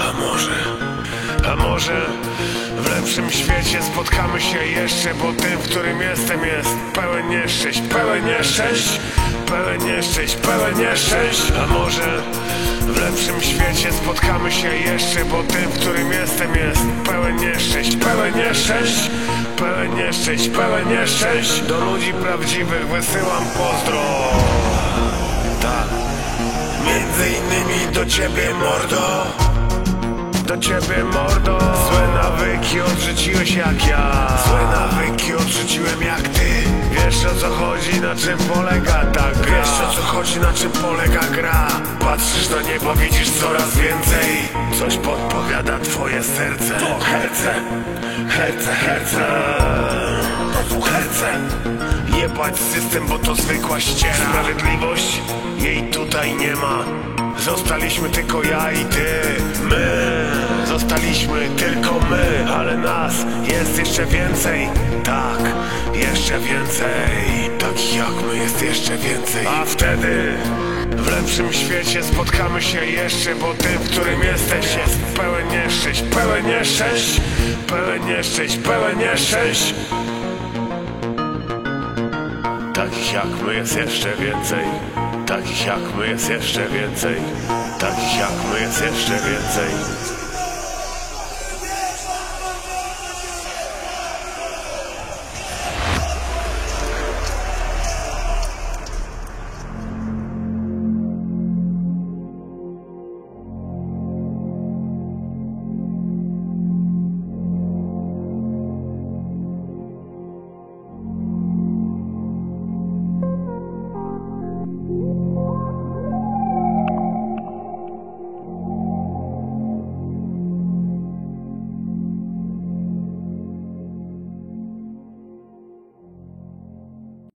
A może, a może w lepszym świecie spotkamy się jeszcze Bo tym, w którym jestem jest pełen nieszczęść, pełen nieszczęść Pełen nieszczęść, pełen nieszczęść. A może w lepszym świecie spotkamy się jeszcze Bo tym, w którym jestem jest pełen nieszczęść, pełen nieszczęść Pełen nieszczęść, pełen nieszczęść. Do ludzi prawdziwych wysyłam pozdro. Ciebie mordo. Do ciebie mordo. Złe nawyki odrzuciłeś jak ja. Złe nawyki odrzuciłem jak ty. Wiesz o co chodzi, na czym polega ta gra? Wiesz o co chodzi, na czym polega gra? Patrzysz na niebo, widzisz coraz więcej. Coś podpowiada twoje serce. To herce, herce, herce. Herce. Jebać system, bo to zwykła ściera. Sprawiedliwość, jej tutaj nie ma Zostaliśmy tylko ja i ty. My. Zostaliśmy tylko my Ale nas jest jeszcze więcej. Tak, jeszcze więcej. Takich jak my jest jeszcze więcej. A wtedy w lepszym świecie spotkamy się jeszcze Bo tym, w którym jesteś jest pełen nieszczęść Pełen nieszczęść, pełen nieszczęść, pełen nieszczęść. Takich jak my jest jeszcze więcej Takich jak my jest jeszcze więcej Takich jak my jest jeszcze więcej